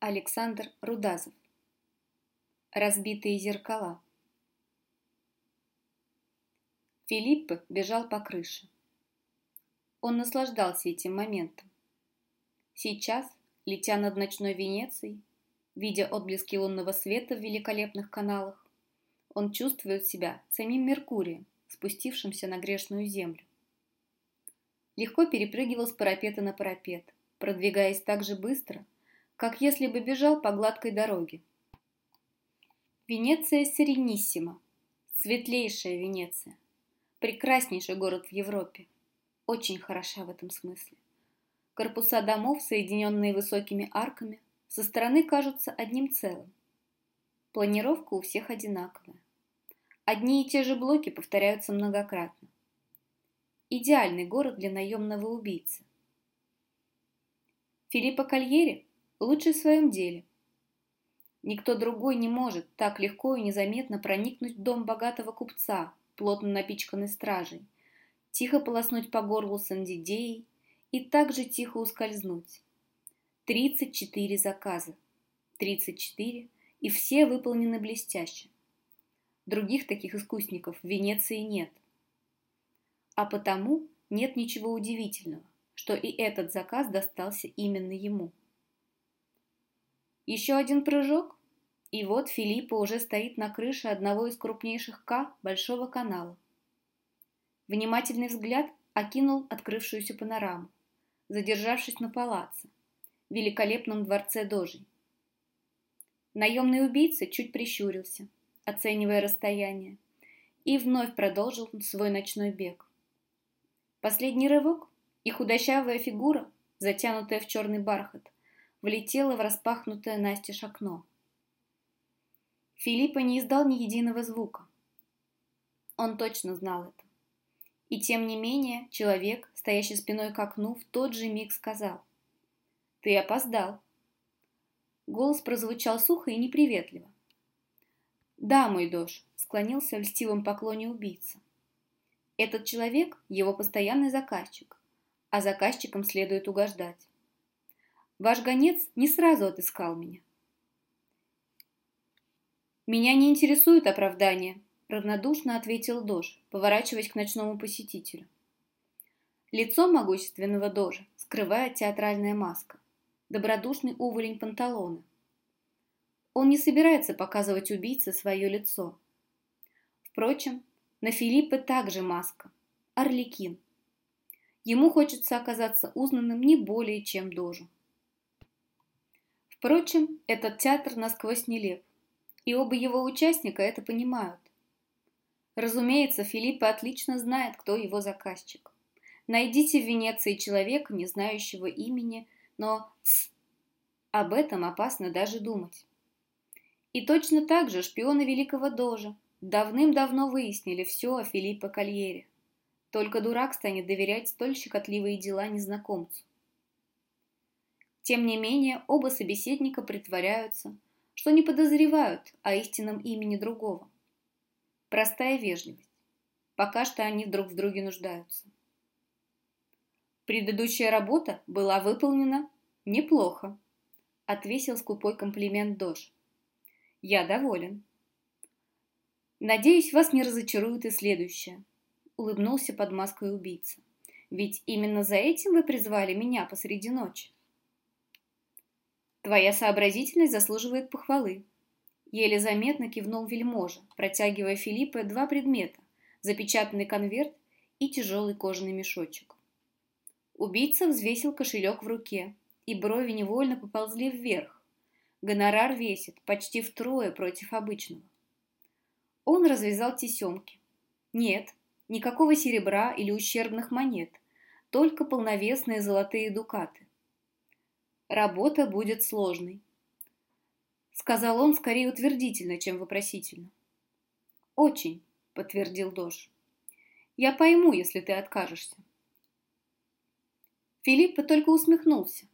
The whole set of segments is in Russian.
Александр Рудазов Разбитые зеркала Филипп бежал по крыше. Он наслаждался этим моментом. Сейчас, летя над ночной Венецией, видя отблески лунного света в великолепных каналах, он чувствует себя самим Меркурием, спустившимся на грешную землю. Легко перепрыгивал с парапета на парапет, продвигаясь так же быстро – как если бы бежал по гладкой дороге. Венеция Серениссима, светлейшая Венеция, прекраснейший город в Европе, очень хороша в этом смысле. Корпуса домов, соединенные высокими арками, со стороны кажутся одним целым. Планировка у всех одинаковая. Одни и те же блоки повторяются многократно. Идеальный город для наемного убийцы. Филиппо Кальери лучший в своем деле. Никто другой не может так легко и незаметно проникнуть в дом богатого купца, плотно напичканный стражей, тихо полоснуть по горлу сандидеей и так же тихо ускользнуть. 34 заказа. 34, и все выполнены блестяще. Других таких искусников в Венеции нет. А потому нет ничего удивительного, что и этот заказ достался именно ему. Еще один прыжок, и вот Филиппа уже стоит на крыше одного из крупнейших К Большого канала. Внимательный взгляд окинул открывшуюся панораму, задержавшись на палаце, великолепном дворце Дожей. Наемный убийца чуть прищурился, оценивая расстояние, и вновь продолжил свой ночной бег. Последний рывок, и худощавая фигура, затянутая в черный бархат, влетела в распахнутое настежь окно. Филиппа не издал ни единого звука. Он точно знал это. И тем не менее человек, стоящий спиной к окну, в тот же миг сказал «Ты опоздал». Голос прозвучал сухо и неприветливо. «Да, мой дож», — склонился в льстивом поклоне убийца. «Этот человек — его постоянный заказчик, а заказчикам следует угождать. Ваш гонец не сразу отыскал меня. «Меня не интересует оправдание», – равнодушно ответил Дож, поворачиваясь к ночному посетителю. Лицо могущественного Дожа скрывает театральная маска, добродушный уволень панталоны. Он не собирается показывать убийце свое лицо. Впрочем, на Филиппа также маска, орликин. Ему хочется оказаться узнанным не более, чем Дожу. Впрочем, этот театр насквозь нелеп, и оба его участника это понимают. Разумеется, Филиппа отлично знает, кто его заказчик. Найдите в Венеции человека, не знающего имени, но тс, об этом опасно даже думать. И точно так же шпионы Великого Дожа давным-давно выяснили все о Филиппе Кальере. Только дурак станет доверять столь щекотливые дела незнакомцу. Тем не менее, оба собеседника притворяются, что не подозревают о истинном имени другого. Простая вежливость. Пока что они друг в друге нуждаются. Предыдущая работа была выполнена неплохо, отвесил скупой комплимент Дож. Я доволен. Надеюсь, вас не разочарует и следующее, улыбнулся под маской убийца. Ведь именно за этим вы призвали меня посреди ночи. Твоя сообразительность заслуживает похвалы. Еле заметно кивнул вельможа, протягивая Филиппе два предмета, запечатанный конверт и тяжелый кожаный мешочек. Убийца взвесил кошелек в руке, и брови невольно поползли вверх. Гонорар весит почти втрое против обычного. Он развязал тесемки. Нет, никакого серебра или ущербных монет, только полновесные золотые дукаты. Работа будет сложной. Сказал он скорее утвердительно, чем вопросительно. Очень, подтвердил Дош. Я пойму, если ты откажешься. Филипп только усмехнулся.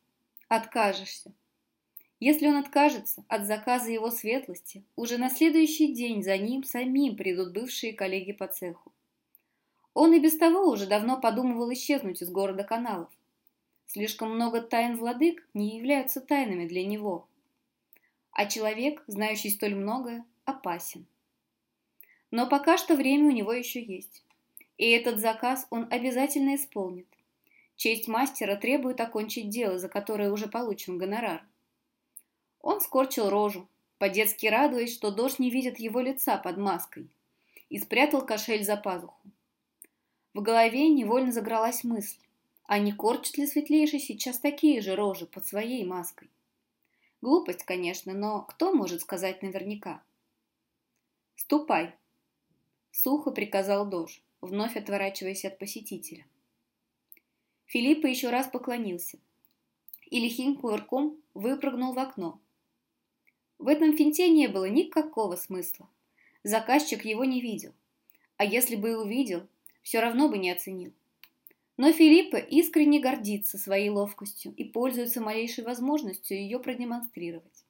Откажешься. Если он откажется от заказа его светлости, уже на следующий день за ним самим придут бывшие коллеги по цеху. Он и без того уже давно подумывал исчезнуть из города каналов. Слишком много тайн владык не являются тайнами для него. а человек, знающий столь многое, опасен. Но пока что время у него еще есть, и этот заказ он обязательно исполнит. Честь мастера требует окончить дело, за которое уже получен гонорар. Он скорчил рожу, по-детски радуясь, что дождь не видит его лица под маской, и спрятал кошель за пазуху. В голове невольно загралась мысль, а не корчит ли светлейший сейчас такие же рожи под своей маской? Глупость, конечно, но кто может сказать наверняка? «Ступай!» — сухо приказал Дож, вновь отворачиваясь от посетителя. Филиппа еще раз поклонился и лихим кувырком выпрыгнул в окно. В этом финте не было никакого смысла. Заказчик его не видел. А если бы и увидел, все равно бы не оценил. Но Филиппа искренне гордится своей ловкостью и пользуется малейшей возможностью ее продемонстрировать.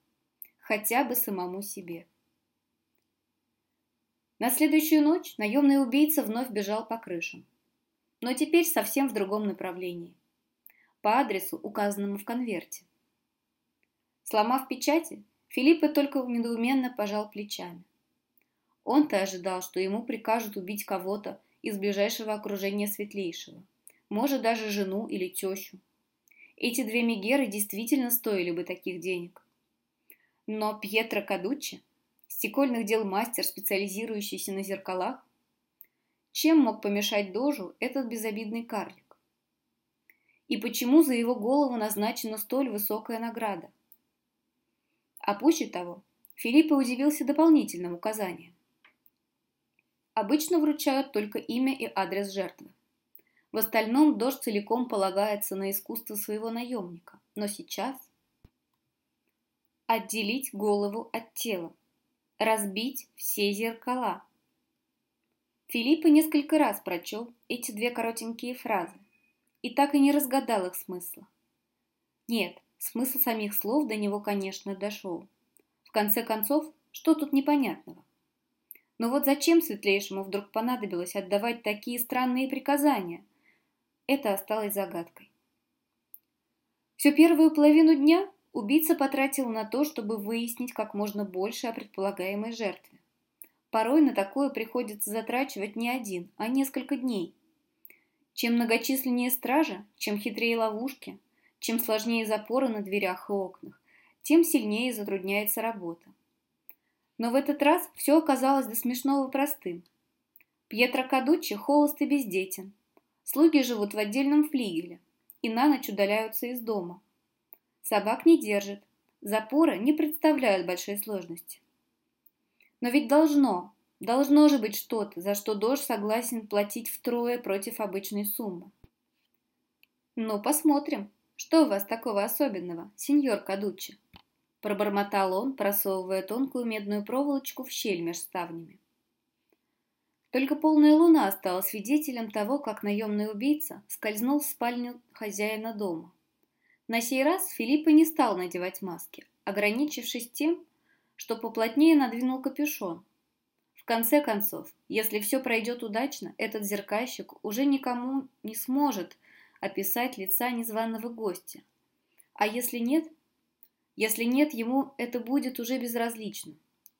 Хотя бы самому себе. На следующую ночь наемный убийца вновь бежал по крышам. Но теперь совсем в другом направлении. По адресу, указанному в конверте. Сломав печати, Филиппа только недоуменно пожал плечами. Он-то ожидал, что ему прикажут убить кого-то из ближайшего окружения Светлейшего – может даже жену или тещу. Эти две Мегеры действительно стоили бы таких денег. Но Пьетро Кадуччи, стекольных дел мастер, специализирующийся на зеркалах, чем мог помешать Дожу этот безобидный карлик? И почему за его голову назначена столь высокая награда? А пуще того, Филиппа удивился дополнительным указанием. Обычно вручают только имя и адрес жертвы. В остальном дождь целиком полагается на искусство своего наемника. Но сейчас... Отделить голову от тела. Разбить все зеркала. Филиппа несколько раз прочел эти две коротенькие фразы и так и не разгадал их смысла. Нет, смысл самих слов до него, конечно, дошел. В конце концов, что тут непонятного? Но вот зачем Светлейшему вдруг понадобилось отдавать такие странные приказания – это осталось загадкой. Всю первую половину дня убийца потратил на то, чтобы выяснить как можно больше о предполагаемой жертве. Порой на такое приходится затрачивать не один, а несколько дней. Чем многочисленнее стража, чем хитрее ловушки, чем сложнее запоры на дверях и окнах, тем сильнее затрудняется работа. Но в этот раз все оказалось до смешного простым. Пьетро Кадуччи холост и бездетен, Слуги живут в отдельном флигеле и на ночь удаляются из дома. Собак не держит, запоры не представляют большой сложности. Но ведь должно, должно же быть что-то, за что дождь согласен платить втрое против обычной суммы. Ну, посмотрим, что у вас такого особенного, сеньор Кадуччи? Пробормотал он, просовывая тонкую медную проволочку в щель меж ставнями. Только полная луна стала свидетелем того, как наемный убийца скользнул в спальню хозяина дома. На сей раз Филиппа не стал надевать маски, ограничившись тем, что поплотнее надвинул капюшон. В конце концов, если все пройдет удачно, этот зеркальщик уже никому не сможет описать лица незваного гостя. А если нет? Если нет, ему это будет уже безразлично.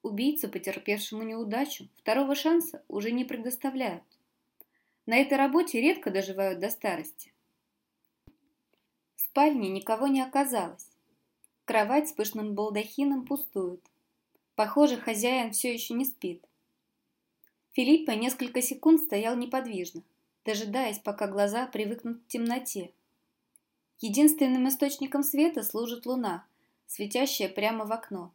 Убийцу, потерпевшему неудачу, второго шанса уже не предоставляют. На этой работе редко доживают до старости. В спальне никого не оказалось. Кровать с пышным балдахином пустует. Похоже, хозяин все еще не спит. Филиппа несколько секунд стоял неподвижно, дожидаясь, пока глаза привыкнут к темноте. Единственным источником света служит луна, светящая прямо в окно.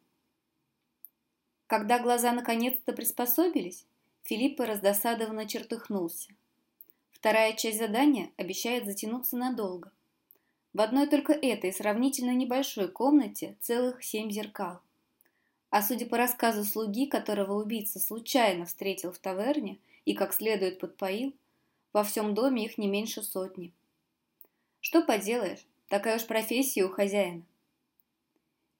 Когда глаза наконец-то приспособились, Филиппа раздосадованно чертыхнулся. Вторая часть задания обещает затянуться надолго. В одной только этой сравнительно небольшой комнате целых семь зеркал. А судя по рассказу слуги, которого убийца случайно встретил в таверне и как следует подпоил, во всем доме их не меньше сотни. Что поделаешь, такая уж профессия у хозяина.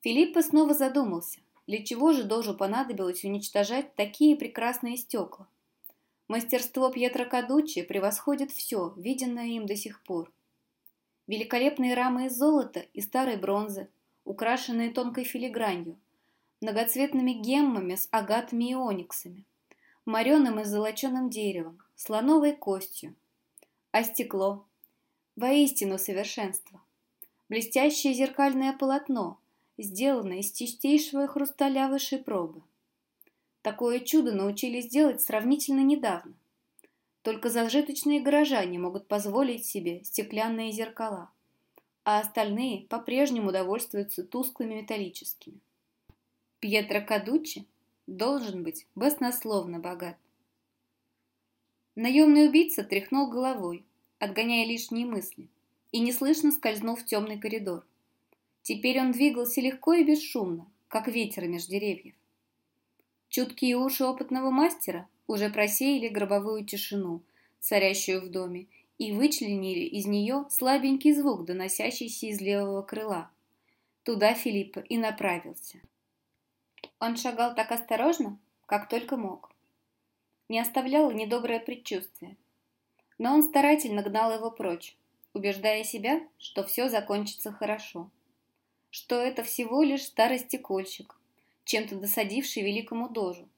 Филиппа снова задумался, для чего же Дожу понадобилось уничтожать такие прекрасные стекла? Мастерство Пьетро Кадуччи превосходит все, виденное им до сих пор. Великолепные рамы из золота и старой бронзы, украшенные тонкой филигранью, многоцветными геммами с агатами и ониксами, мореным и золоченым деревом, слоновой костью, а стекло – воистину совершенство. Блестящее зеркальное полотно, сделанное из чистейшего хрусталя высшей пробы. Такое чудо научились делать сравнительно недавно. Только зажиточные горожане могут позволить себе стеклянные зеркала, а остальные по-прежнему довольствуются тусклыми металлическими. Пьетро Кадуччи должен быть баснословно богат. Наемный убийца тряхнул головой, отгоняя лишние мысли, и неслышно скользнул в темный коридор. Теперь он двигался легко и бесшумно, как ветер меж деревьев. Чуткие уши опытного мастера уже просеяли гробовую тишину, царящую в доме, и вычленили из нее слабенький звук, доносящийся из левого крыла. Туда Филиппа и направился. Он шагал так осторожно, как только мог. Не оставляло недоброе предчувствие. Но он старательно гнал его прочь, убеждая себя, что все закончится хорошо. Что это всего лишь старый стекольщик, чем-то досадивший великому дожу,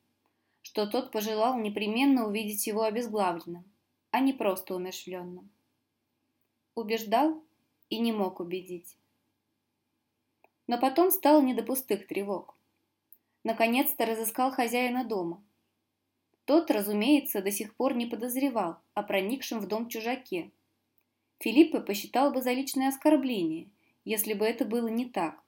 что тот пожелал непременно увидеть его обезглавленным, а не просто умершвленным. Убеждал и не мог убедить. Но потом стало не до пустых тревог. Наконец-то разыскал хозяина дома. Тот, разумеется, до сих пор не подозревал о проникшем в дом чужаке. Филиппа посчитал бы за личное оскорбление, если бы это было не так.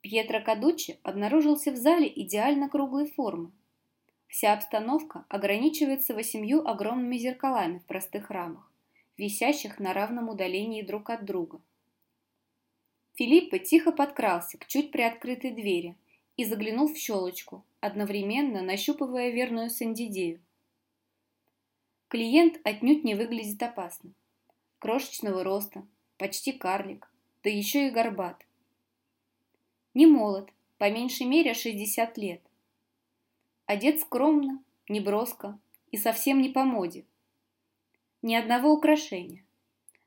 Пьетро Кадуччи обнаружился в зале идеально круглой формы. Вся обстановка ограничивается восемью огромными зеркалами в простых рамах, висящих на равном удалении друг от друга. Филиппа тихо подкрался к чуть приоткрытой двери и заглянул в щелочку, одновременно нащупывая верную Сандидею. Клиент отнюдь не выглядит опасно. Крошечного роста, почти карлик, да еще и горбат. Не молод, по меньшей мере 60 лет. Одет скромно, неброско и совсем не по моде. Ни одного украшения.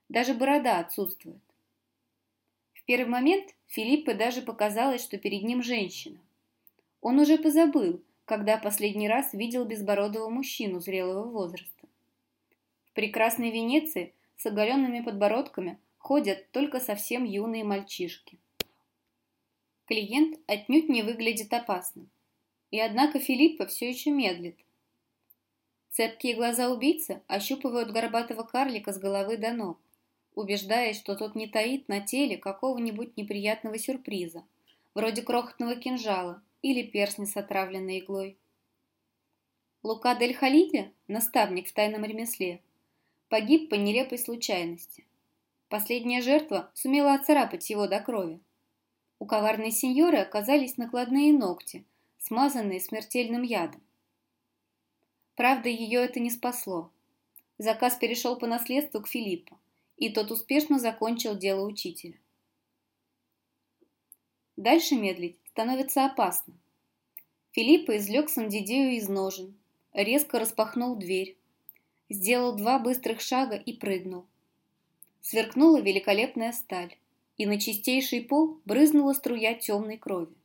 Даже борода отсутствует. В первый момент Филиппе даже показалось, что перед ним женщина. Он уже позабыл, когда последний раз видел безбородого мужчину зрелого возраста. В прекрасной Венеции с оголенными подбородками ходят только совсем юные мальчишки. Клиент отнюдь не выглядит опасным. И однако Филиппа все еще медлит. Цепкие глаза убийцы ощупывают горбатого карлика с головы до ног, убеждаясь, что тот не таит на теле какого-нибудь неприятного сюрприза, вроде крохотного кинжала или перстня с отравленной иглой. Лука дель Халиди, наставник в тайном ремесле, погиб по нелепой случайности. Последняя жертва сумела отцарапать его до крови. У коварной сеньоры оказались накладные ногти, смазанные смертельным ядом. Правда, ее это не спасло. Заказ перешел по наследству к Филиппу, и тот успешно закончил дело учителя. Дальше медлить становится опасно. Филиппа извлек Сандидею из ножен, резко распахнул дверь, сделал два быстрых шага и прыгнул. Сверкнула великолепная сталь и на чистейший пол брызнула струя темной крови.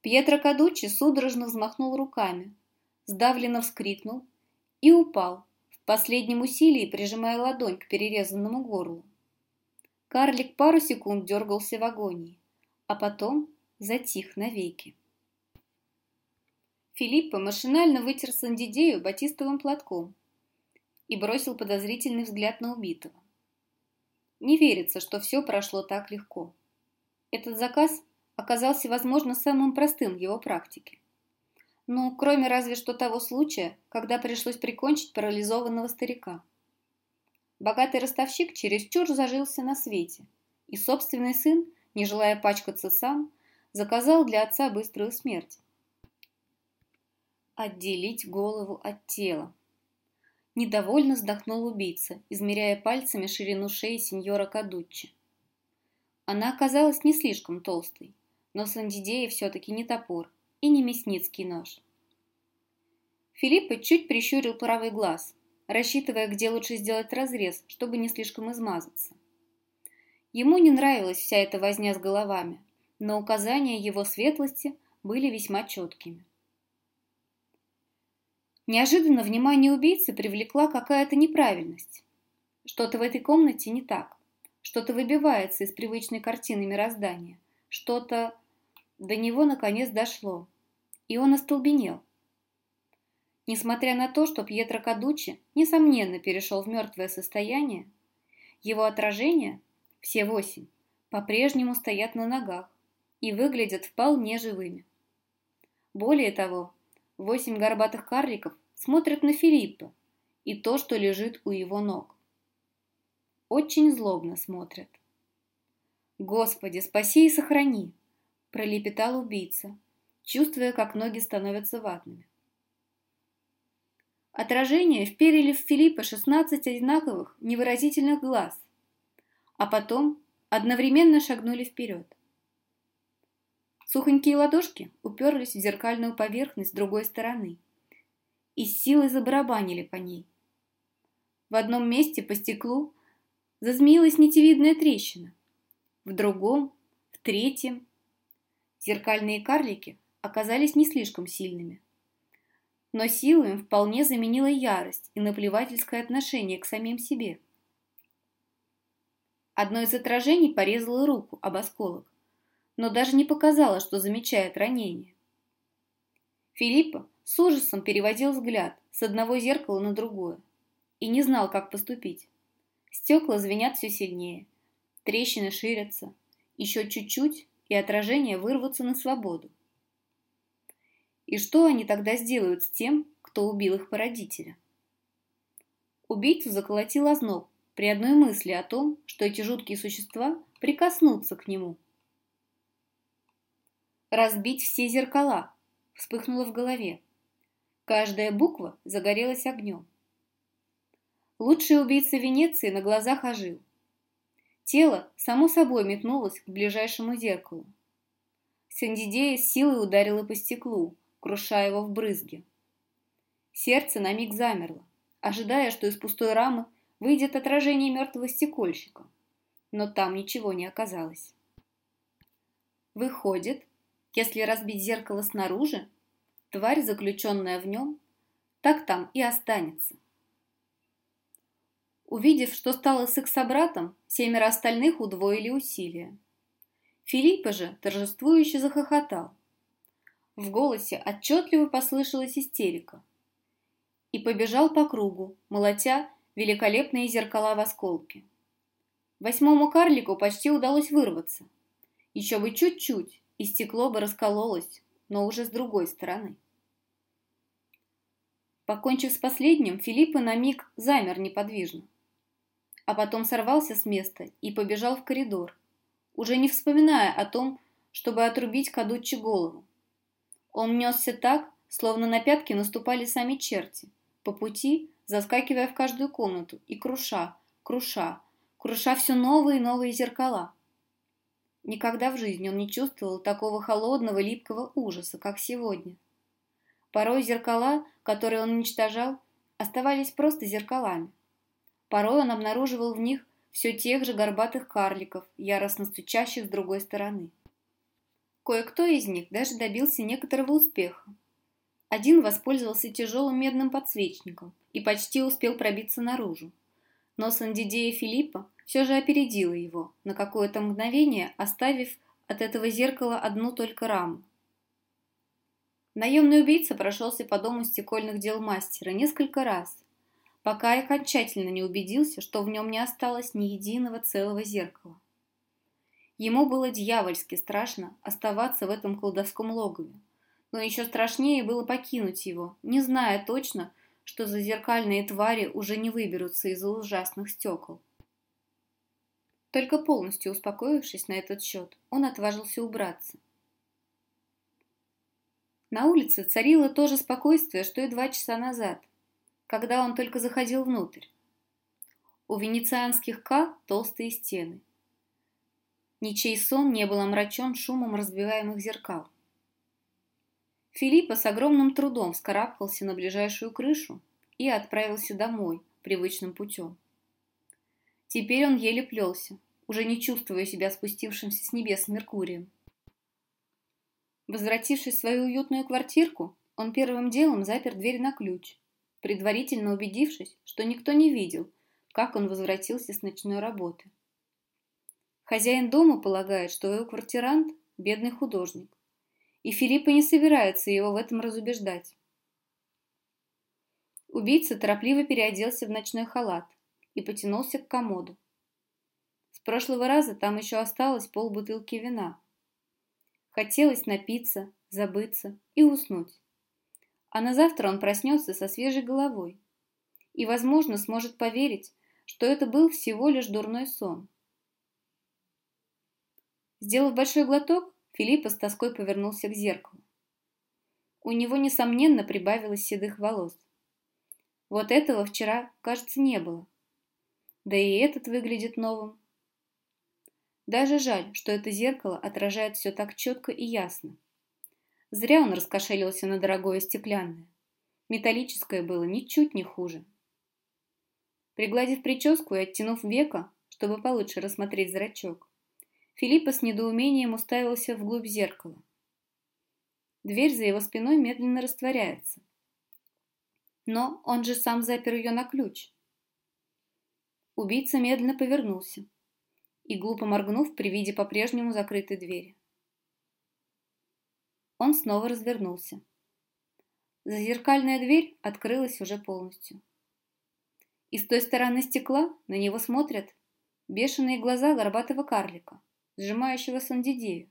Пьетро Кадуччи судорожно взмахнул руками, сдавленно вскрикнул и упал, в последнем усилии прижимая ладонь к перерезанному горлу. Карлик пару секунд дергался в агонии, а потом затих навеки. Филиппо машинально вытер Сандидею батистовым платком и бросил подозрительный взгляд на убитого. Не верится, что все прошло так легко. Этот заказ оказался, возможно, самым простым в его практике. Ну, кроме разве что того случая, когда пришлось прикончить парализованного старика. Богатый ростовщик чересчур зажился на свете, и собственный сын, не желая пачкаться сам, заказал для отца быструю смерть. Отделить голову от тела. Недовольно вздохнул убийца, измеряя пальцами ширину шеи сеньора Кадуччи. Она оказалась не слишком толстой, но Сандидея все-таки не топор и не мясницкий нож. Филиппа чуть прищурил правый глаз, рассчитывая, где лучше сделать разрез, чтобы не слишком измазаться. Ему не нравилась вся эта возня с головами, но указания его светлости были весьма четкими. Неожиданно внимание убийцы привлекла какая-то неправильность. Что-то в этой комнате не так, что-то выбивается из привычной картины мироздания, что-то до него наконец дошло, и он остолбенел. Несмотря на то, что Пьетро Кадучи, несомненно, перешел в мертвое состояние, его отражения, все восемь, по-прежнему стоят на ногах и выглядят вполне живыми. Более того, восемь горбатых карликов смотрят на Филиппа и то, что лежит у его ног. Очень злобно смотрят. «Господи, спаси и сохрани!» – пролепетал убийца, чувствуя, как ноги становятся ватными. Отражения вперили в Филиппа 16 одинаковых невыразительных глаз, а потом одновременно шагнули вперед. Сухонькие ладошки уперлись в зеркальную поверхность другой стороны и с силой забарабанили по ней. В одном месте по стеклу зазмеилась нитевидная трещина, в другом, в третьем. Зеркальные карлики оказались не слишком сильными но силу им вполне заменила ярость и наплевательское отношение к самим себе. Одно из отражений порезало руку об осколок, но даже не показало, что замечает ранение. Филиппа с ужасом переводил взгляд с одного зеркала на другое и не знал, как поступить. Стекла звенят все сильнее, трещины ширятся, еще чуть-чуть, и отражения вырвутся на свободу. И что они тогда сделают с тем, кто убил их породителя? Убийцу заколотил озноб при одной мысли о том, что эти жуткие существа прикоснутся к нему. «Разбить все зеркала!» – вспыхнуло в голове. Каждая буква загорелась огнем. Лучший убийца Венеции на глазах ожил. Тело само собой метнулось к ближайшему зеркалу. Сандидея с силой ударила по стеклу, крушая его в брызги. Сердце на миг замерло, ожидая, что из пустой рамы выйдет отражение мертвого стекольщика. Но там ничего не оказалось. Выходит, если разбить зеркало снаружи, тварь, заключенная в нем, так там и останется. Увидев, что стало с их собратом, семеро остальных удвоили усилия. Филиппа же торжествующе захохотал. В голосе отчетливо послышалась истерика. И побежал по кругу, молотя великолепные зеркала в осколке. Восьмому карлику почти удалось вырваться. Еще бы чуть-чуть, и стекло бы раскололось, но уже с другой стороны. Покончив с последним, Филиппа на миг замер неподвижно, а потом сорвался с места и побежал в коридор, уже не вспоминая о том, чтобы отрубить Кадуччи голову. Он несся так, словно на пятки наступали сами черти, по пути заскакивая в каждую комнату и круша, круша, круша все новые и новые зеркала. Никогда в жизни он не чувствовал такого холодного, липкого ужаса, как сегодня. Порой зеркала, которые он уничтожал, оставались просто зеркалами. Порой он обнаруживал в них все тех же горбатых карликов, яростно стучащих с другой стороны. Кое-кто из них даже добился некоторого успеха. Один воспользовался тяжелым медным подсвечником и почти успел пробиться наружу. Но Сандидея Филиппа все же опередила его, на какое-то мгновение оставив от этого зеркала одну только раму. Наемный убийца прошелся по дому стекольных дел мастера несколько раз, пока окончательно не убедился, что в нем не осталось ни единого целого зеркала. Ему было дьявольски страшно оставаться в этом колдовском логове, но еще страшнее было покинуть его, не зная точно, что за зеркальные твари уже не выберутся из ужасных стекол. Только полностью успокоившись на этот счет, он отважился убраться. На улице царило то же спокойствие, что и два часа назад, когда он только заходил внутрь. У венецианских К толстые стены, Ничей сон не был омрачен шумом разбиваемых зеркал. Филиппа с огромным трудом вскарабкался на ближайшую крышу и отправился домой привычным путем. Теперь он еле плелся, уже не чувствуя себя спустившимся с небес Меркурием. Возвратившись в свою уютную квартирку, он первым делом запер дверь на ключ, предварительно убедившись, что никто не видел, как он возвратился с ночной работы. Хозяин дома полагает, что его квартирант – бедный художник, и Филиппа не собирается его в этом разубеждать. Убийца торопливо переоделся в ночной халат и потянулся к комоду. С прошлого раза там еще осталось полбутылки вина. Хотелось напиться, забыться и уснуть. А на завтра он проснется со свежей головой и, возможно, сможет поверить, что это был всего лишь дурной сон. Сделав большой глоток, Филиппа с тоской повернулся к зеркалу. У него, несомненно, прибавилось седых волос. Вот этого вчера, кажется, не было. Да и этот выглядит новым. Даже жаль, что это зеркало отражает все так четко и ясно. Зря он раскошелился на дорогое стеклянное. Металлическое было ничуть не хуже. Пригладив прическу и оттянув века, чтобы получше рассмотреть зрачок, Филиппа с недоумением уставился вглубь зеркала. Дверь за его спиной медленно растворяется. Но он же сам запер ее на ключ. Убийца медленно повернулся и, глупо моргнув при виде по-прежнему закрытой двери. Он снова развернулся. Зазеркальная дверь открылась уже полностью. И с той стороны стекла на него смотрят бешеные глаза горбатого карлика, сжимающего Сандидею.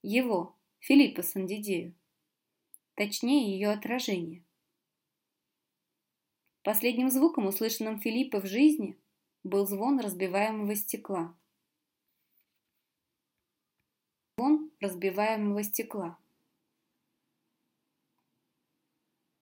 Его, Филиппа Сандидею. Точнее, ее отражение. Последним звуком, услышанным Филиппа в жизни, был звон разбиваемого стекла. Звон разбиваемого стекла.